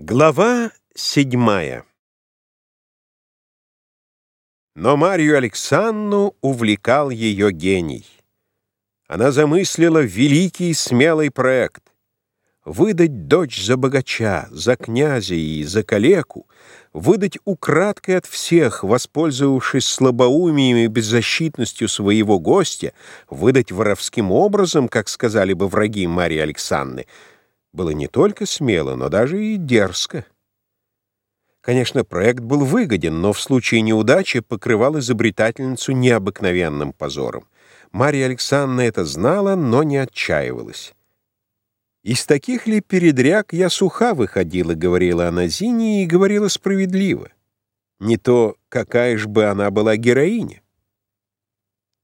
Глава седьмая Но Марию Александру увлекал ее гений. Она замыслила великий смелый проект — выдать дочь за богача, за князя и за калеку, выдать украдкой от всех, воспользовавшись слабоумием и беззащитностью своего гостя, выдать воровским образом, как сказали бы враги Марии Александры — было не только смело, но даже и дерзко. Конечно, проект был выгоден, но в случае неудачи покрывал изобретательницу необыкновенным позором. Марья Александровна это знала, но не отчаивалась. «Из таких ли передряг я суха выходила», — говорила она Зине, и говорила справедливо. Не то, какая ж бы она была героиня.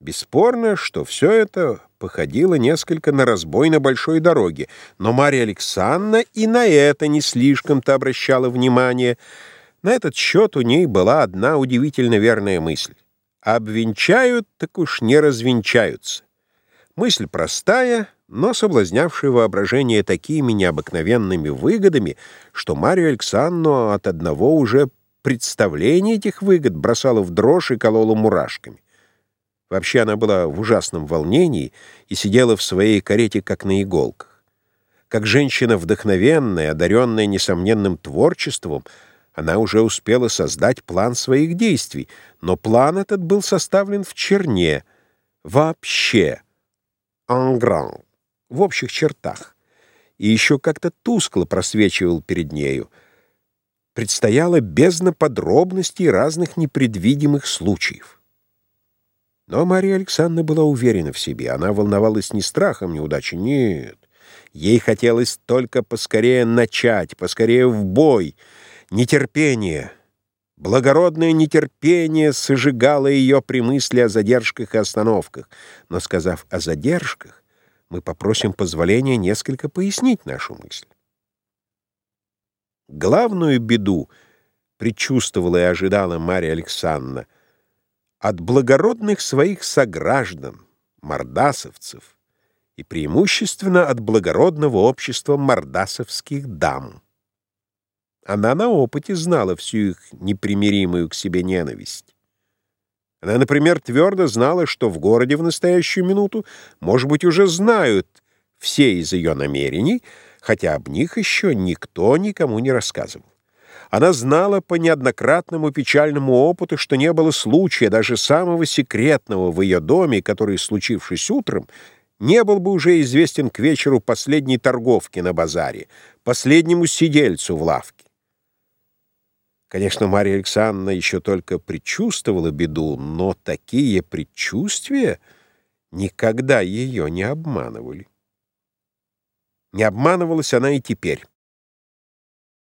Бесспорно, что все это походило несколько на разбой на большой дороге, но Марья Александровна и на это не слишком-то обращала внимание. На этот счет у ней была одна удивительно верная мысль. Обвенчают, так уж не развенчаются. Мысль простая, но соблазнявшая воображение такими необыкновенными выгодами, что Марию Александровну от одного уже представления этих выгод бросала в дрожь и колола мурашками. Вообще она была в ужасном волнении и сидела в своей карете как на иголках. Как женщина вдохновенная, одаренная несомненным творчеством, она уже успела создать план своих действий, но план этот был составлен в черне, вообще, en в общих чертах, и еще как-то тускло просвечивал перед нею. Предстояло бездна подробностей разных непредвидимых случаев. Но Мария Александровна была уверена в себе. Она волновалась не страхом неудачи, нет. Ей хотелось только поскорее начать, поскорее в бой. Нетерпение, благородное нетерпение сожигало ее при мысли о задержках и остановках. Но, сказав о задержках, мы попросим позволения несколько пояснить нашу мысль. Главную беду предчувствовала и ожидала Мария Александровна — от благородных своих сограждан, мордасовцев, и преимущественно от благородного общества мордасовских дам. Она на опыте знала всю их непримиримую к себе ненависть. Она, например, твердо знала, что в городе в настоящую минуту, может быть, уже знают все из ее намерений, хотя об них еще никто никому не рассказывал. Она знала по неоднократному печальному опыту, что не было случая, даже самого секретного в ее доме, который, случившись утром, не был бы уже известен к вечеру последней торговки на базаре, последнему сидельцу в лавке. Конечно, Марья Александровна еще только предчувствовала беду, но такие предчувствия никогда ее не обманывали. Не обманывалась она и теперь.